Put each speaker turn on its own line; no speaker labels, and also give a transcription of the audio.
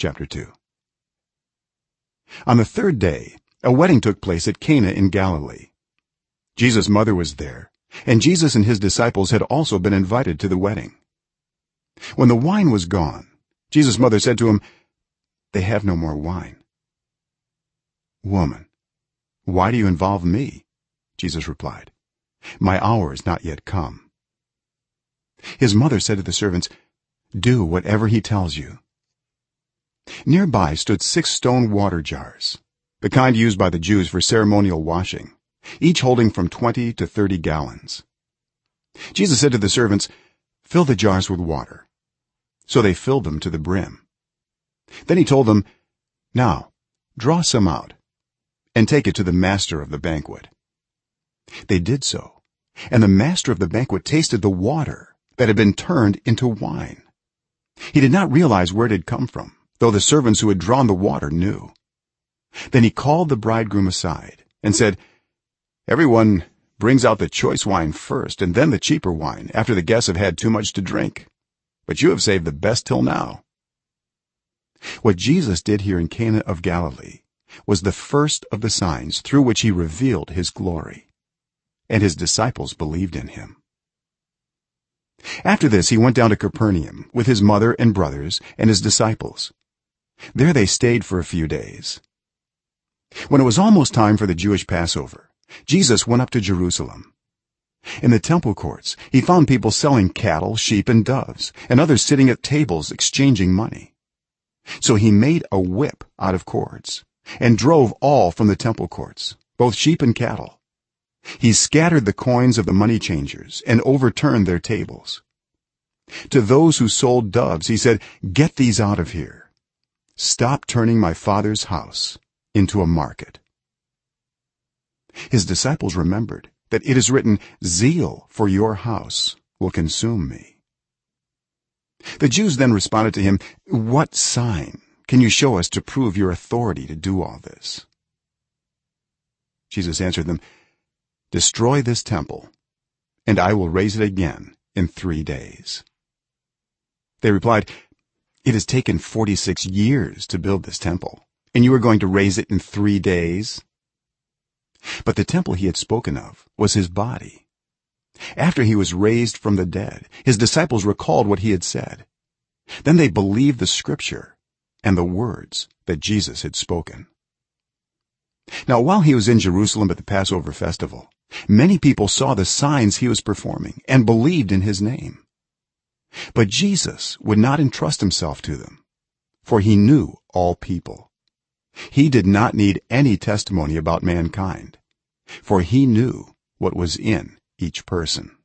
chapter 2 on the third day a wedding took place at cana in galilee. Jesus mother was there and jesus and his disciples had also been invited to the wedding. When the wine was gone jesus mother said to him they have no more wine. Woman why do you involve me? Jesus replied. My hour is not yet come. His mother said to the servants do whatever he tells you nearby stood six stone water jars the kind used by the jews for ceremonial washing each holding from 20 to 30 gallons. Jesus said to the servants fill the jars with water. So they filled them to the brim. Then he told them now draw some out and take it to the master of the banquet. They did so and the master of the banquet tasted the water that had been turned into wine. He did not realize where it had come from though the servants who had drawn the water knew. Then he called the bridegroom aside and said everyone brings out the choice wine first and then the cheaper wine after the guests have had too much to drink. But you have saved the best till now. What jesus did here in cana of galilee was the first of the signs through which he revealed his glory and his disciples believed in him. After this he went down to capernaum with his mother and brothers and his disciples there they stayed for a few days. When it was almost time for the jewish passover jesus went up to jerusalem. In the temple courts he found people selling cattle sheep and doves and others sitting at tables exchanging money. So he made a whip out of cords and drove all from the temple courts both sheep and cattle. He scattered the coins of the money changers and overturned their tables. To those who sold doves he said get these out of here stop turning my father's house into a market. His disciples remembered that it is written zeal for your house will consume me. The jews then responded to him what sign can you show us to prove your authority to do all this? Jesus answered them destroy this temple and i will raise it again in 3 days. They replied it has taken 46 years to build this temple and you are going to raise it in 3 days? But the temple he had spoken of was his body. After he was raised from the dead his disciples recalled what he had said. Then they believed the scripture and the words that Jesus had spoken. Now while he was in Jerusalem at the Passover festival many people saw the signs he was performing and believed in his name but jesus would not entrust himself to them for he knew all people. He did not need any testimony about mankind for he knew what was in each person